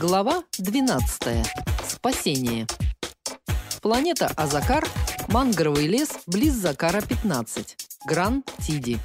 Глава 12. Спасение. Планета Азакар, мангровый лес близ Закара 15. Гран-Тиди.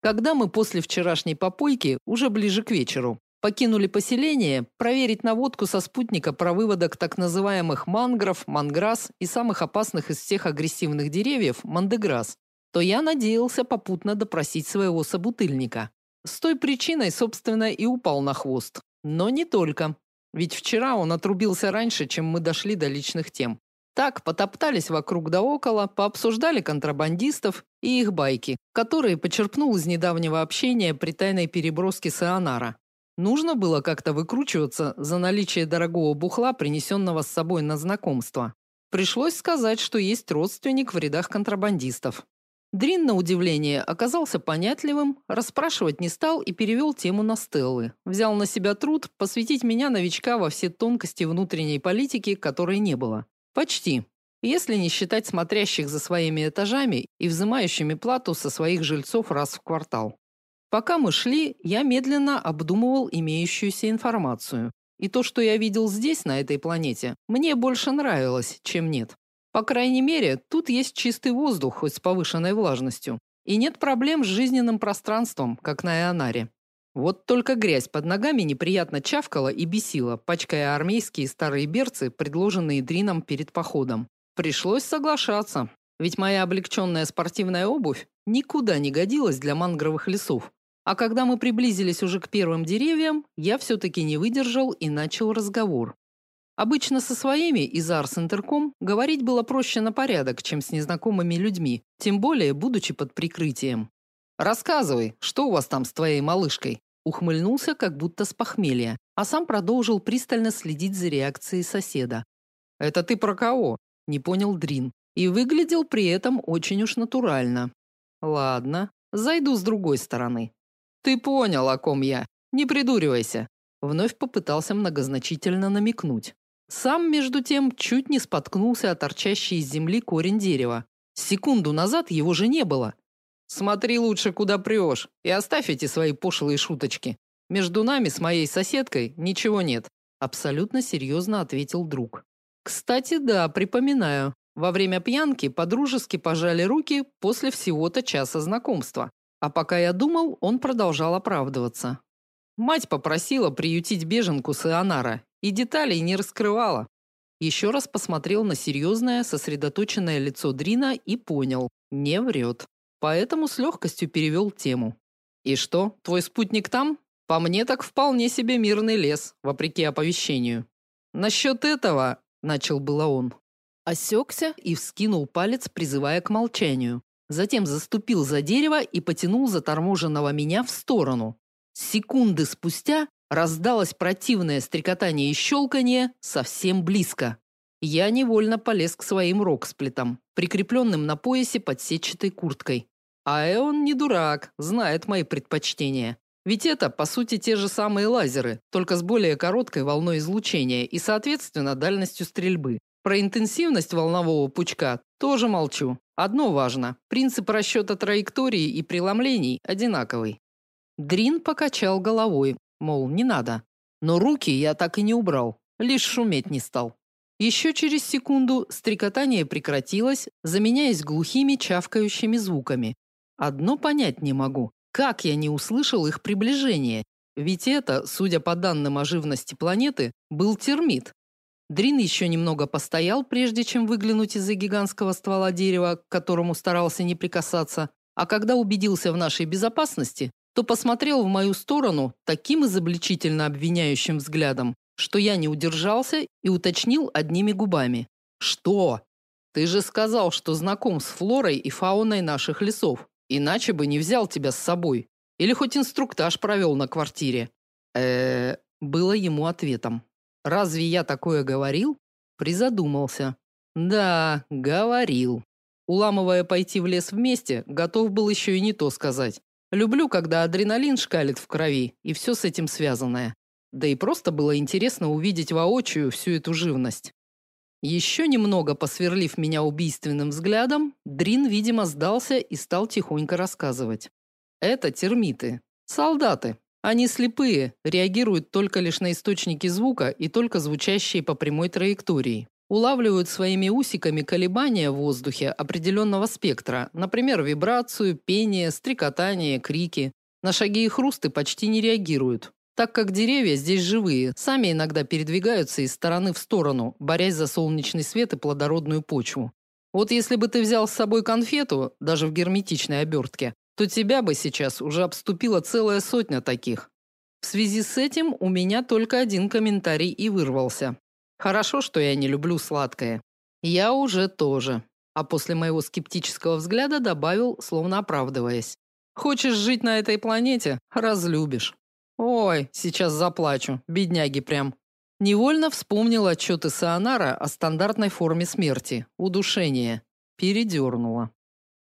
Когда мы после вчерашней попойки, уже ближе к вечеру, покинули поселение, проверить наводку со спутника про выводок так называемых мангров, манграс и самых опасных из всех агрессивных деревьев мандеграс, то я надеялся попутно допросить своего собутыльника. С той причиной, собственно, и упал на хвост. Но не только. Ведь вчера он отрубился раньше, чем мы дошли до личных тем. Так, потоптались вокруг да около, пообсуждали контрабандистов и их байки, которые почерпнул из недавнего общения при тайной переброске Саонара. Нужно было как-то выкручиваться за наличие дорогого бухла, принесенного с собой на знакомство. Пришлось сказать, что есть родственник в рядах контрабандистов. Дрин, на удивление, оказался понятливым, расспрашивать не стал и перевел тему на Стеллы. Взял на себя труд посвятить меня новичка во все тонкости внутренней политики, которой не было. Почти. Если не считать смотрящих за своими этажами и взимающими плату со своих жильцов раз в квартал. Пока мы шли, я медленно обдумывал имеющуюся информацию. И то, что я видел здесь, на этой планете, мне больше нравилось, чем нет. По крайней мере, тут есть чистый воздух, хоть с повышенной влажностью. И нет проблем с жизненным пространством, как на Ионаре. Вот только грязь под ногами неприятно чавкала и бесила, пачкая армейские старые берцы, предложенные Дрином перед походом. Пришлось соглашаться, ведь моя облегченная спортивная обувь никуда не годилась для мангровых лесов. А когда мы приблизились уже к первым деревьям, я все-таки не выдержал и начал разговор. Обычно со своими из Арс Интерком говорить было проще на порядок, чем с незнакомыми людьми, тем более будучи под прикрытием. Рассказывай, что у вас там с твоей малышкой? Ухмыльнулся, как будто с похмелья, а сам продолжил пристально следить за реакцией соседа. Это ты про кого? Не понял Дрин и выглядел при этом очень уж натурально. Ладно, зайду с другой стороны. Ты понял, о ком я. Не придуривайся. Вновь попытался многозначительно намекнуть. Сам, между тем, чуть не споткнулся о торчащий из земли корень дерева. Секунду назад его же не было. Смотри лучше, куда прешь, и оставь эти свои пошлые шуточки. Между нами с моей соседкой ничего нет, абсолютно серьезно ответил друг. Кстати, да, припоминаю. Во время пьянки подружески пожали руки после всего-то часа знакомства. А пока я думал, он продолжал оправдываться. Мать попросила приютить беженку с Ионара, и деталей не раскрывала. Еще раз посмотрел на серьезное, сосредоточенное лицо Дрина и понял – не врет. Поэтому с легкостью перевел тему. «И что, твой спутник там? По мне так вполне себе мирный лес, вопреки оповещению». «Насчет этого...» – начал было он. Осекся и вскинул палец, призывая к молчанию. Затем заступил за дерево и потянул заторможенного меня в сторону. Секунды спустя Раздалось противное стрекотание и щелканье совсем близко. Я невольно полез к своим роксплитам, прикрепленным на поясе под сетчатой курткой. А Эон не дурак, знает мои предпочтения. Ведь это, по сути, те же самые лазеры, только с более короткой волной излучения и, соответственно, дальностью стрельбы. Про интенсивность волнового пучка тоже молчу. Одно важно – принцип расчета траектории и преломлений одинаковый. Дрин покачал головой, мол, не надо. Но руки я так и не убрал, лишь шуметь не стал. Еще через секунду стрекотание прекратилось, заменяясь глухими чавкающими звуками. Одно понять не могу, как я не услышал их приближение, ведь это, судя по данным о живности планеты, был термит. Дрин еще немного постоял, прежде чем выглянуть из-за гигантского ствола дерева, к которому старался не прикасаться, а когда убедился в нашей безопасности, то посмотрел в мою сторону таким изобличительно обвиняющим взглядом, что я не удержался и уточнил одними губами. «Что? Ты же сказал, что знаком с флорой и фауной наших лесов, иначе бы не взял тебя с собой. Или хоть инструктаж провел на квартире». э было ему ответом. «Разве я такое говорил?» Призадумался. «Да, говорил». Уламывая пойти в лес вместе, готов был еще и не то сказать. Люблю, когда адреналин шкалит в крови и все с этим связанное. Да и просто было интересно увидеть воочию всю эту живность. Еще немного посверлив меня убийственным взглядом, Дрин, видимо, сдался и стал тихонько рассказывать. Это термиты. Солдаты. Они слепые, реагируют только лишь на источники звука и только звучащие по прямой траектории. Улавливают своими усиками колебания в воздухе определенного спектра, например, вибрацию, пение, стрекотание, крики. На шаги и хрусты почти не реагируют, так как деревья здесь живые, сами иногда передвигаются из стороны в сторону, борясь за солнечный свет и плодородную почву. Вот если бы ты взял с собой конфету, даже в герметичной обертке, то тебя бы сейчас уже обступила целая сотня таких. В связи с этим у меня только один комментарий и вырвался. Хорошо, что я не люблю сладкое. Я уже тоже. А после моего скептического взгляда добавил, словно оправдываясь. Хочешь жить на этой планете? Разлюбишь. Ой, сейчас заплачу. Бедняги прям. Невольно вспомнил отчеты Саанара о стандартной форме смерти удушение. Передернуло.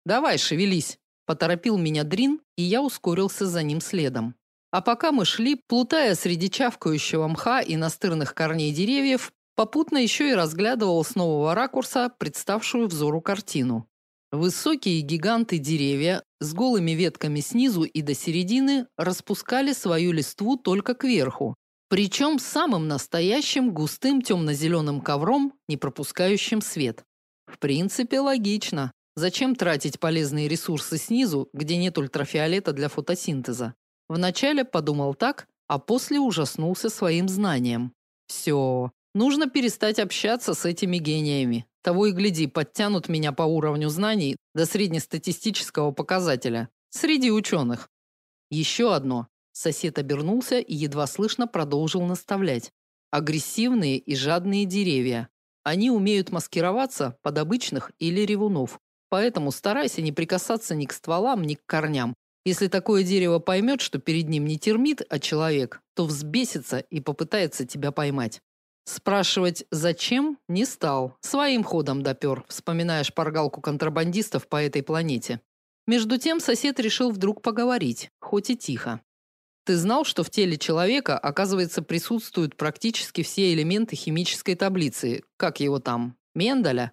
Давай, шевелись. Поторопил меня Дрин, и я ускорился за ним следом. А пока мы шли, плутая среди чавкающего мха и настырных корней деревьев, попутно еще и разглядывал с нового ракурса представшую взору картину. Высокие гиганты деревья с голыми ветками снизу и до середины распускали свою листву только кверху, причем самым настоящим густым темно-зеленым ковром, не пропускающим свет. В принципе, логично. Зачем тратить полезные ресурсы снизу, где нет ультрафиолета для фотосинтеза? Вначале подумал так, а после ужаснулся своим знанием. Все, нужно перестать общаться с этими гениями. Того и гляди, подтянут меня по уровню знаний до среднестатистического показателя среди ученых. Еще одно. Сосед обернулся и едва слышно продолжил наставлять. Агрессивные и жадные деревья. Они умеют маскироваться под обычных или ревунов. Поэтому старайся не прикасаться ни к стволам, ни к корням. Если такое дерево поймет, что перед ним не термит, а человек, то взбесится и попытается тебя поймать. Спрашивать «зачем?» не стал. Своим ходом допер, вспоминая шпаргалку контрабандистов по этой планете. Между тем сосед решил вдруг поговорить, хоть и тихо. Ты знал, что в теле человека, оказывается, присутствуют практически все элементы химической таблицы, как его там, Менделя?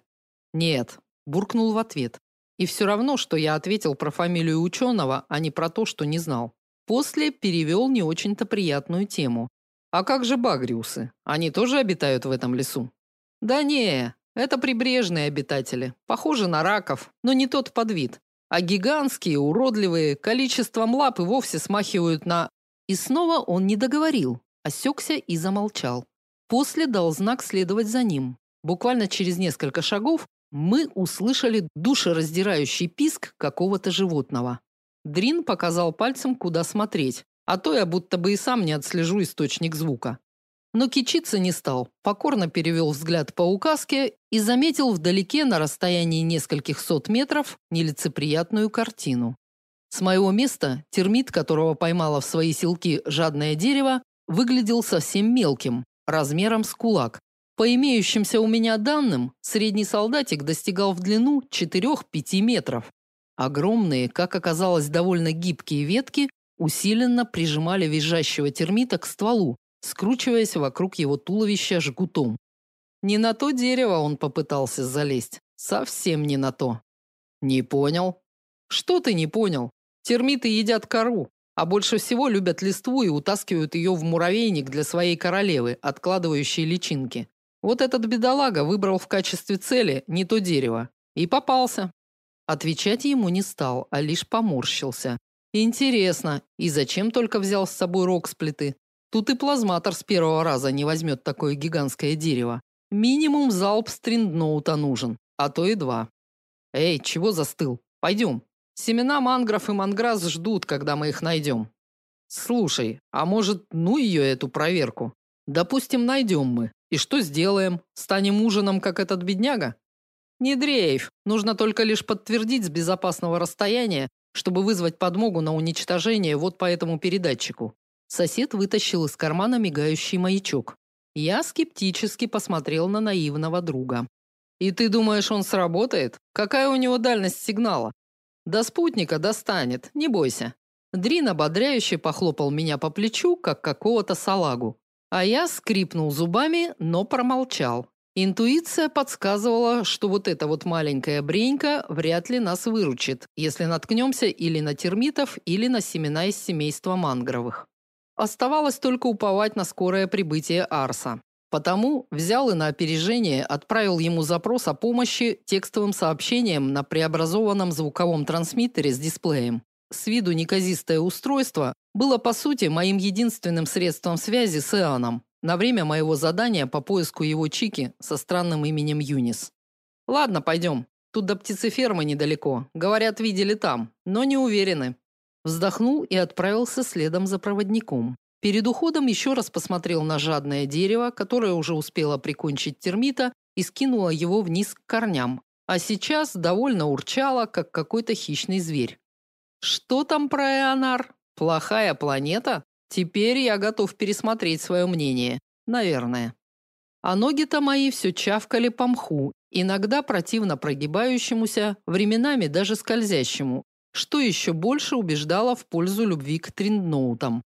Нет, буркнул в ответ. И все равно, что я ответил про фамилию ученого, а не про то, что не знал. После перевел не очень-то приятную тему. А как же багриусы? Они тоже обитают в этом лесу? Да не, это прибрежные обитатели, похожи на раков, но не тот подвид. А гигантские, уродливые, количеством лап и вовсе смахивают на И снова он не договорил, осекся и замолчал. После дал знак следовать за ним. Буквально через несколько шагов мы услышали душераздирающий писк какого-то животного. Дрин показал пальцем, куда смотреть, а то я будто бы и сам не отслежу источник звука. Но кичиться не стал, покорно перевел взгляд по указке и заметил вдалеке на расстоянии нескольких сот метров нелицеприятную картину. С моего места термит, которого поймало в свои селки жадное дерево, выглядел совсем мелким, размером с кулак, по имеющимся у меня данным, средний солдатик достигал в длину 4-5 метров. Огромные, как оказалось, довольно гибкие ветки усиленно прижимали визжащего термита к стволу, скручиваясь вокруг его туловища жгутом. Не на то дерево он попытался залезть, совсем не на то. Не понял? Что ты не понял? Термиты едят кору, а больше всего любят листву и утаскивают ее в муравейник для своей королевы, откладывающей личинки. Вот этот бедолага выбрал в качестве цели не то дерево и попался. Отвечать ему не стал, а лишь поморщился. Интересно, и зачем только взял с собой роксплиты? Тут и плазматор с первого раза не возьмет такое гигантское дерево. Минимум залп стриндноута нужен, а то и два. Эй, чего застыл? Пойдем. Семена мангров и манграз ждут, когда мы их найдем. Слушай, а может, ну ее эту проверку? Допустим, найдем мы. И что сделаем? Станем ужином, как этот бедняга? Не дрейф. Нужно только лишь подтвердить с безопасного расстояния, чтобы вызвать подмогу на уничтожение вот по этому передатчику. Сосед вытащил из кармана мигающий маячок. Я скептически посмотрел на наивного друга. И ты думаешь, он сработает? Какая у него дальность сигнала? До спутника достанет, не бойся. Дрин ободряюще похлопал меня по плечу, как какого-то салагу. А я скрипнул зубами, но промолчал. Интуиция подсказывала, что вот эта вот маленькая бренька вряд ли нас выручит, если наткнемся или на термитов, или на семена из семейства мангровых. оставалось только уповать на скорое прибытие Арса. Потому взял и на опережение отправил ему запрос о помощи текстовым сообщением на преобразованном звуковом трансмиттере с дисплеем. С виду неказистое устройство было по сути моим единственным средством связи с Иоанном на время моего задания по поиску его чики со странным именем Юнис. Ладно, пойдем. Тут до птицефермы недалеко. Говорят, видели там, но не уверены. Вздохнул и отправился следом за проводником. Перед уходом еще раз посмотрел на жадное дерево, которое уже успело прикончить термита и скинуло его вниз к корням, а сейчас довольно урчало, как какой-то хищный зверь. Что там про Эонар? Плохая планета? Теперь я готов пересмотреть свое мнение. Наверное. А ноги-то мои все чавкали по мху, иногда противно прогибающемуся, временами даже скользящему, что еще больше убеждало в пользу любви к триндноутам.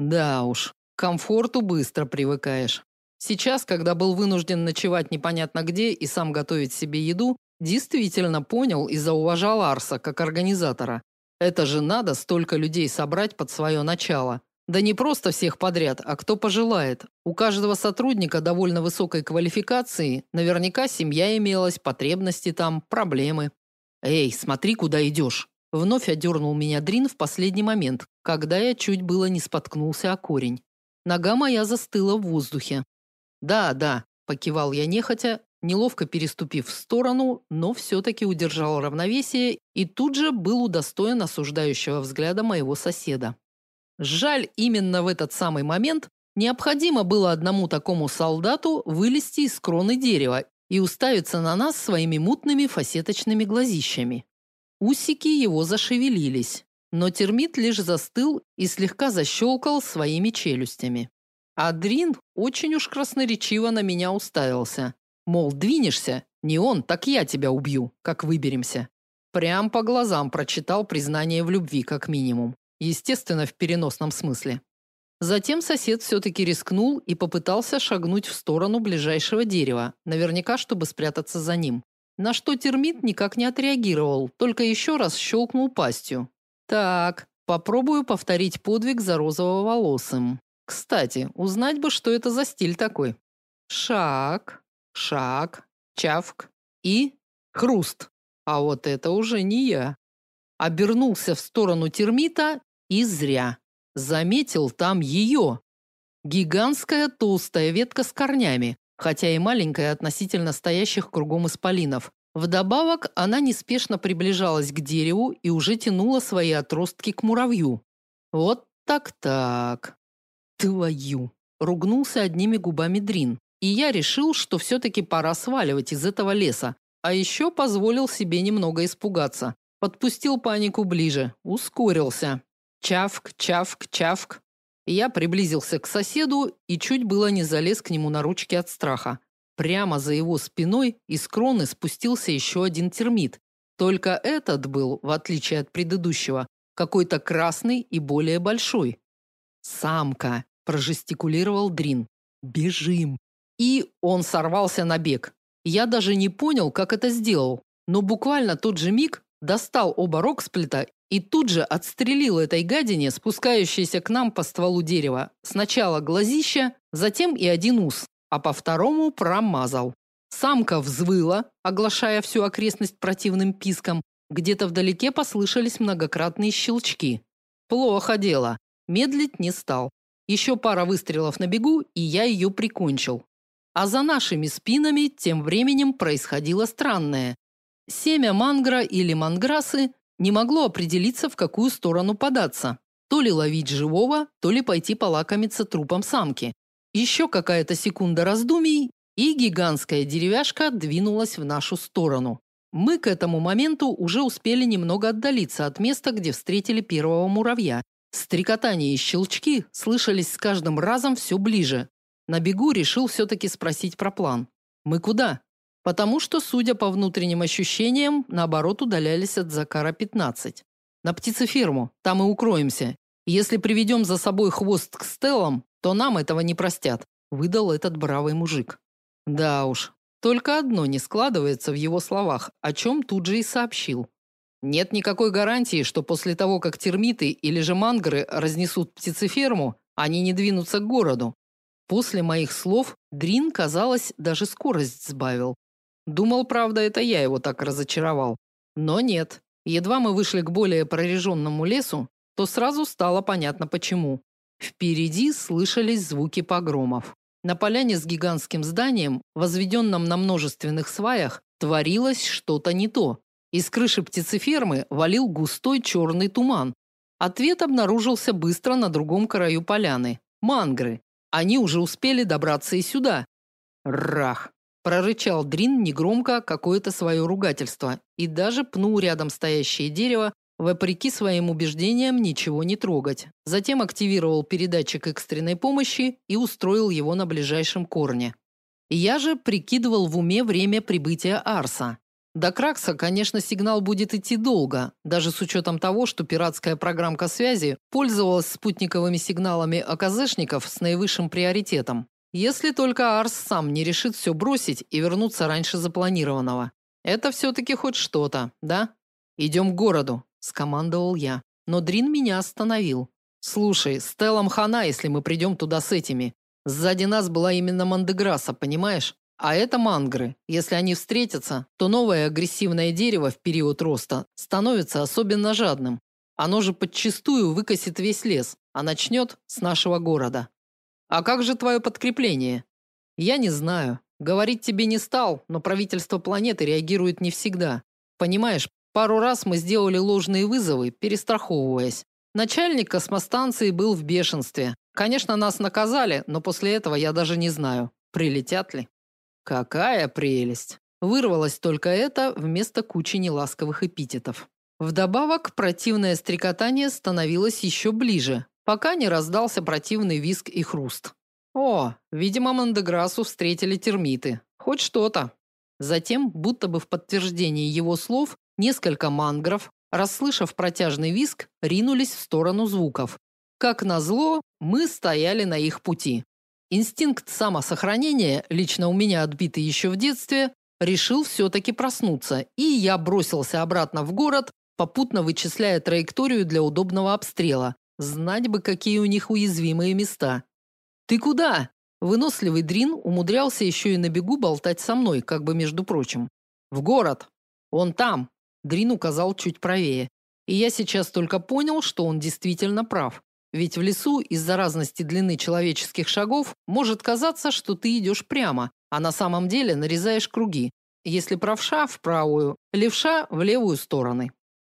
Да уж, к комфорту быстро привыкаешь. Сейчас, когда был вынужден ночевать непонятно где и сам готовить себе еду, действительно понял и зауважал Арса как организатора. Это же надо столько людей собрать под свое начало. Да не просто всех подряд, а кто пожелает. У каждого сотрудника довольно высокой квалификации, наверняка семья имелась, потребности там, проблемы. Эй, смотри, куда идешь. Вновь одернул меня Дрин в последний момент, когда я чуть было не споткнулся о корень. Нога моя застыла в воздухе. Да, да, покивал я нехотя, неловко переступив в сторону, но все таки удержал равновесие и тут же был удостоен осуждающего взгляда моего соседа. Жаль, именно в этот самый момент необходимо было одному такому солдату вылезти из кроны дерева и уставиться на нас своими мутными фасеточными глазищами. Усики его зашевелились, но термит лишь застыл и слегка защелкал своими челюстями. Адрин очень уж красноречиво на меня уставился. Мол, двинешься, не он, так я тебя убью, как выберемся. Прям по глазам прочитал признание в любви, как минимум. Естественно, в переносном смысле. Затем сосед все-таки рискнул и попытался шагнуть в сторону ближайшего дерева, наверняка, чтобы спрятаться за ним. На что термит никак не отреагировал, только еще раз щелкнул пастью. Так, попробую повторить подвиг за розово-волосым. Кстати, узнать бы, что это за стиль такой. Шаг, шаг, чавк и хруст. А вот это уже не я. Обернулся в сторону термита и зря. Заметил там ее. Гигантская толстая ветка с корнями, хотя и маленькая относительно стоящих кругом исполинов. Вдобавок, она неспешно приближалась к дереву и уже тянула свои отростки к муравью. Вот так-так. Твою, ругнулся одними губами Дрин. И я решил, что все таки пора сваливать из этого леса, а еще позволил себе немного испугаться. Подпустил панику ближе, ускорился. Чавк, чавк, чавк. Я приблизился к соседу и чуть было не залез к нему на ручки от страха. Прямо за его спиной из кроны спустился еще один термит. Только этот был, в отличие от предыдущего, какой-то красный и более большой. «Самка!» – прожестикулировал Дрин. «Бежим!» И он сорвался на бег. Я даже не понял, как это сделал, но буквально тот же миг достал оба роксплита и тут же отстрелил этой гадине, спускающейся к нам по стволу дерева, сначала глазища, затем и один ус, а по второму промазал. Самка взвыла, оглашая всю окрестность противным писком. Где-то вдалеке послышались многократные щелчки. Плохо дело. Медлить не стал. Еще пара выстрелов на бегу, и я ее прикончил. А за нашими спинами тем временем происходило странное. Семя мангра или манграсы не могло определиться, в какую сторону податься. То ли ловить живого, то ли пойти полакомиться трупом самки. Еще какая-то секунда раздумий, и гигантская деревяшка двинулась в нашу сторону. Мы к этому моменту уже успели немного отдалиться от места, где встретили первого муравья. Стрекотание и щелчки слышались с каждым разом все ближе. На бегу решил все таки спросить про план. Мы куда? Потому что, судя по внутренним ощущениям, наоборот удалялись от Закара 15. На птицеферму, там и укроемся. Если приведем за собой хвост к стелам, то нам этого не простят, выдал этот бравый мужик. Да уж, только одно не складывается в его словах, о чем тут же и сообщил. Нет никакой гарантии, что после того, как термиты или же мангры разнесут птицеферму, Они не двинутся к городу. После моих слов Дрин, казалось, даже скорость сбавил. Думал, правда, это я его так разочаровал. Но нет. Едва мы вышли к более прореженному лесу, то сразу стало понятно почему. Впереди слышались звуки погромов. На поляне с гигантским зданием, возведенном на множественных сваях, творилось что-то не то. Из крыши птицефермы валил густой черный туман. Ответ обнаружился быстро на другом краю поляны. Мангры. Они уже успели добраться и сюда. Рах! Прорычал Дрин негромко какое-то свое ругательство и даже пнул рядом стоящее дерево, вопреки своим убеждениям ничего не трогать. Затем активировал передатчик экстренной помощи и устроил его на ближайшем корне. Я же прикидывал в уме время прибытия Арса. До Кракса, конечно, сигнал будет идти долго, даже с учетом того, что пиратская программка связи пользовалась спутниковыми сигналами АКЗшников с наивысшим приоритетом. Если только Арс сам не решит все бросить и вернуться раньше запланированного. Это все таки хоть что-то, да? Идем к городу, скомандовал я. Но Дрин меня остановил. Слушай, Стеллам хана, если мы придем туда с этими. Сзади нас была именно Мандеграса, понимаешь? А это мангры. Если они встретятся, то новое агрессивное дерево в период роста становится особенно жадным. Оно же подчистую выкосит весь лес, а начнет с нашего города. А как же твое подкрепление? Я не знаю. Говорить тебе не стал, но правительство планеты реагирует не всегда. Понимаешь, пару раз мы сделали ложные вызовы, перестраховываясь. Начальник космостанции был в бешенстве. Конечно, нас наказали, но после этого я даже не знаю, прилетят ли. Какая прелесть! Вырвалось только это вместо кучи неласковых эпитетов. Вдобавок, противное стрекотание становилось еще ближе, пока не раздался противный визг и хруст. О, видимо, Мандеграсу встретили термиты. Хоть что-то. Затем, будто бы в подтверждение его слов, несколько мангров, расслышав протяжный визг, ринулись в сторону звуков. Как назло, мы стояли на их пути. Инстинкт самосохранения, лично у меня отбитый еще в детстве, решил все-таки проснуться, и я бросился обратно в город, попутно вычисляя траекторию для удобного обстрела. Знать бы, какие у них уязвимые места. «Ты куда?» Выносливый Дрин умудрялся еще и на бегу болтать со мной, как бы между прочим. «В город. Он там», – Дрин указал чуть правее. И я сейчас только понял, что он действительно прав. Ведь в лесу из-за разности длины человеческих шагов может казаться, что ты идешь прямо, а на самом деле нарезаешь круги. Если правша в правую, левша в левую стороны.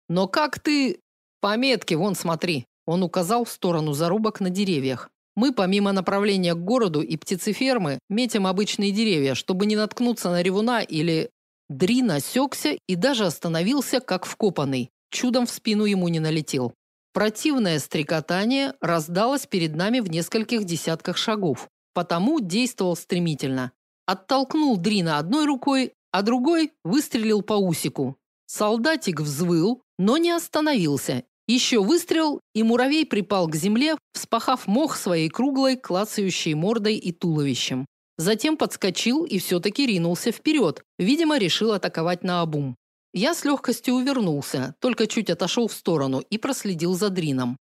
Но как ты пометки вон смотри. Он указал в сторону зарубок на деревьях. Мы помимо направления к городу и птицефермы метим обычные деревья, чтобы не наткнуться на ревуна или Дрин осекся и даже остановился как вкопанный. Чудом в спину ему не налетел. Противное стрекотание раздалось перед нами в нескольких десятках шагов, потому действовал стремительно. Оттолкнул Дрина одной рукой, а другой выстрелил по усику. Солдатик взвыл, но не остановился. Еще выстрел, и муравей припал к земле, вспахав мох своей круглой, клацающей мордой и туловищем. Затем подскочил и все-таки ринулся вперед. Видимо, решил атаковать наобум. Я с легкостью увернулся, только чуть отошел в сторону и проследил за Дрином.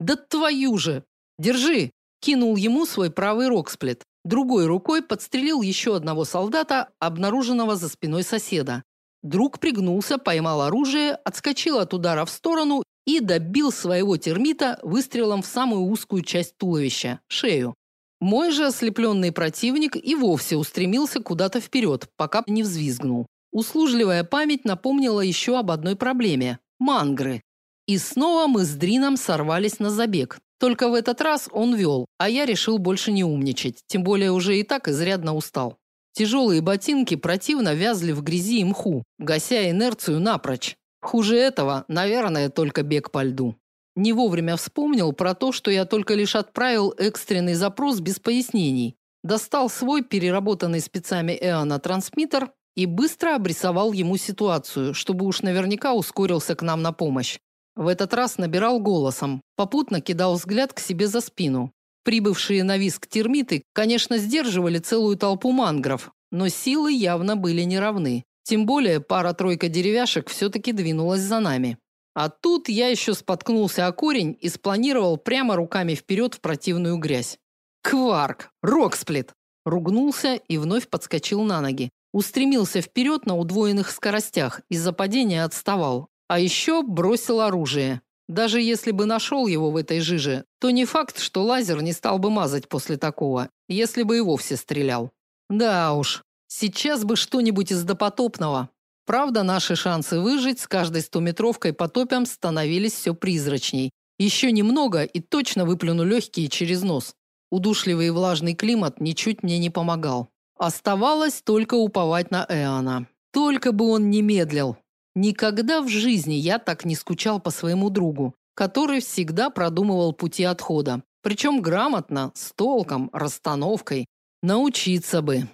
«Да твою же! Держи!» Кинул ему свой правый роксплет. Другой рукой подстрелил еще одного солдата, обнаруженного за спиной соседа. Друг пригнулся, поймал оружие, отскочил от удара в сторону и добил своего термита выстрелом в самую узкую часть туловища – шею. Мой же ослепленный противник и вовсе устремился куда-то вперед, пока не взвизгнул. Услужливая память напомнила еще об одной проблеме – мангры. И снова мы с Дрином сорвались на забег. Только в этот раз он вел, а я решил больше не умничать, тем более уже и так изрядно устал. Тяжелые ботинки противно вязли в грязи и мху, гася инерцию напрочь. Хуже этого, наверное, только бег по льду. Не вовремя вспомнил про то, что я только лишь отправил экстренный запрос без пояснений. Достал свой переработанный спецами Эона трансмиттер и быстро обрисовал ему ситуацию, чтобы уж наверняка ускорился к нам на помощь. В этот раз набирал голосом, попутно кидал взгляд к себе за спину. Прибывшие на виск термиты, конечно, сдерживали целую толпу мангров, но силы явно были неравны. Тем более пара-тройка деревяшек все-таки двинулась за нами. А тут я еще споткнулся о корень и спланировал прямо руками вперед в противную грязь. Кварк, Роксплит, ругнулся и вновь подскочил на ноги. Устремился вперед на удвоенных скоростях, из-за падения отставал. А еще бросил оружие. Даже если бы нашел его в этой жиже, то не факт, что лазер не стал бы мазать после такого, если бы и вовсе стрелял. Да уж, сейчас бы что-нибудь из допотопного. Правда, наши шансы выжить с каждой стометровкой по топям становились все призрачней. Еще немного и точно выплюну легкие через нос. Удушливый и влажный климат ничуть мне не помогал. Оставалось только уповать на Эона. Только бы он не медлил. Никогда в жизни я так не скучал по своему другу, который всегда продумывал пути отхода, причем грамотно, с толком, расстановкой. Научиться бы.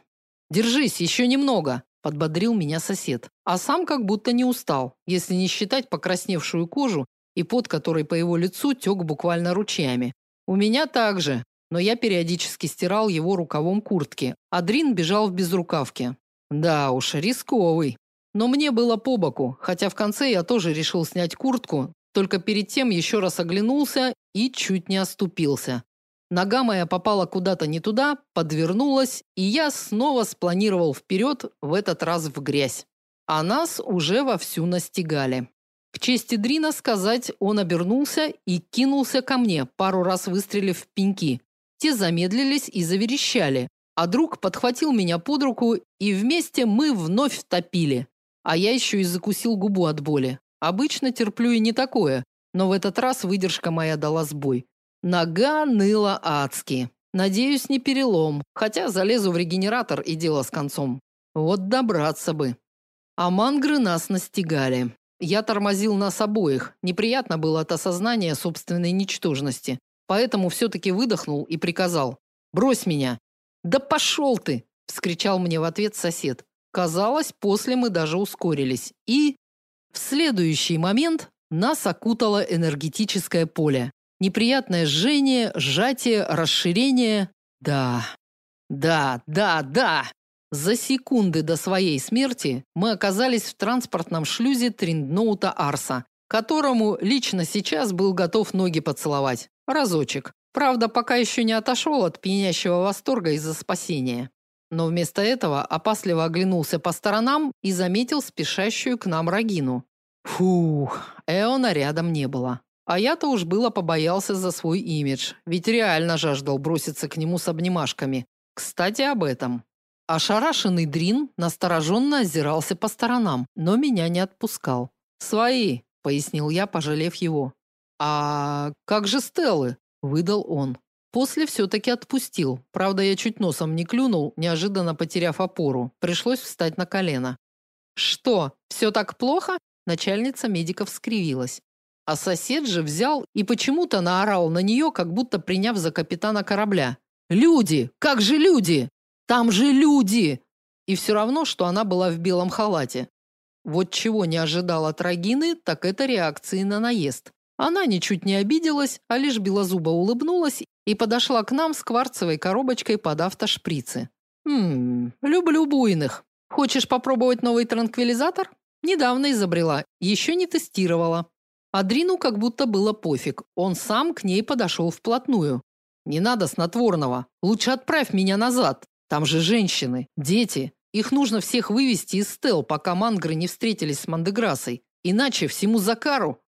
Держись, еще немного, подбодрил меня сосед. А сам как будто не устал, если не считать покрасневшую кожу и пот, который по его лицу тек буквально ручьями. У меня также, но я периодически стирал его рукавом куртки, а Дрин бежал в безрукавке. Да уж, рисковый. Но мне было по боку, хотя в конце я тоже решил снять куртку, только перед тем еще раз оглянулся и чуть не оступился. Нога моя попала куда-то не туда, подвернулась, и я снова спланировал вперед, в этот раз в грязь. А нас уже вовсю настигали. К чести Дрина сказать, он обернулся и кинулся ко мне, пару раз выстрелив в пеньки. Те замедлились и заверещали, а друг подхватил меня под руку, и вместе мы вновь втопили. А я еще и закусил губу от боли. Обычно терплю и не такое, но в этот раз выдержка моя дала сбой. Нога ныла адски. Надеюсь, не перелом, хотя залезу в регенератор и дело с концом. Вот добраться бы. А мангры нас настигали. Я тормозил нас обоих. Неприятно было от осознания собственной ничтожности. Поэтому все-таки выдохнул и приказал. «Брось меня!» «Да пошел ты!» – вскричал мне в ответ сосед. Казалось, после мы даже ускорились. И в следующий момент нас окутало энергетическое поле. Неприятное жжение, сжатие, расширение. Да, да, да, да. За секунды до своей смерти мы оказались в транспортном шлюзе Триндноута Арса, которому лично сейчас был готов ноги поцеловать. Разочек. Правда, пока еще не отошел от пьянящего восторга из-за спасения но вместо этого опасливо оглянулся по сторонам и заметил спешащую к нам Рагину. Фух, Эона рядом не было. А я-то уж было побоялся за свой имидж, ведь реально жаждал броситься к нему с обнимашками. Кстати, об этом. Ошарашенный Дрин настороженно озирался по сторонам, но меня не отпускал. «Свои», — пояснил я, пожалев его. «А как же Стеллы?» — выдал он. После все-таки отпустил. Правда, я чуть носом не клюнул, неожиданно потеряв опору. Пришлось встать на колено. «Что, все так плохо?» Начальница медиков скривилась. А сосед же взял и почему-то наорал на нее, как будто приняв за капитана корабля. «Люди! Как же люди? Там же люди!» И все равно, что она была в белом халате. Вот чего не ожидал от Рагины, так это реакции на наезд. Она ничуть не обиделась, а лишь белозубо улыбнулась и подошла к нам с кварцевой коробочкой под автошприцы. «Хм, люблю буйных. Хочешь попробовать новый транквилизатор? Недавно изобрела, еще не тестировала». Адрину как будто было пофиг. Он сам к ней подошел вплотную. «Не надо снотворного. Лучше отправь меня назад. Там же женщины, дети. Их нужно всех вывести из стел, пока мангры не встретились с Мандеграсой. Иначе всему Закару...»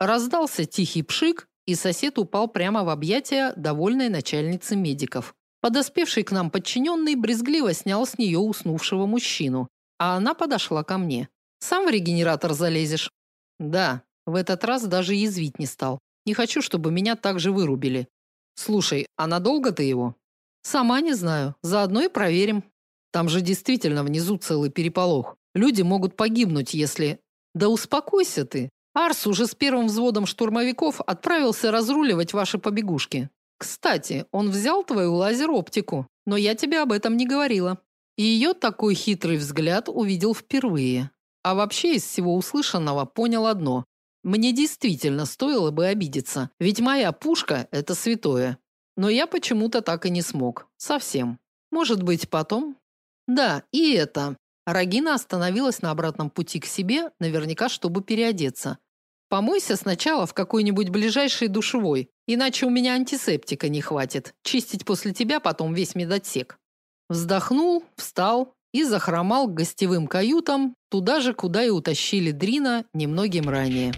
Раздался тихий пшик, и сосед упал прямо в объятия довольной начальницы медиков. Подоспевший к нам подчиненный брезгливо снял с нее уснувшего мужчину, а она подошла ко мне. «Сам в регенератор залезешь?» «Да, в этот раз даже язвить не стал. Не хочу, чтобы меня так же вырубили. Слушай, а надолго ты его?» «Сама не знаю. Заодно и проверим. Там же действительно внизу целый переполох. Люди могут погибнуть, если...» «Да успокойся ты. Арс уже с первым взводом штурмовиков отправился разруливать ваши побегушки. Кстати, он взял твою лазер-оптику, но я тебе об этом не говорила. И ее такой хитрый взгляд увидел впервые. А вообще из всего услышанного понял одно. Мне действительно стоило бы обидеться, ведь моя пушка – это святое. Но я почему-то так и не смог. Совсем. Может быть, потом? Да, и это. Рагина остановилась на обратном пути к себе, наверняка, чтобы переодеться. Помойся сначала в какой-нибудь ближайшей душевой, иначе у меня антисептика не хватит. Чистить после тебя потом весь медотсек. Вздохнул, встал и захромал к гостевым каютам, туда же, куда и утащили Дрина немногим ранее.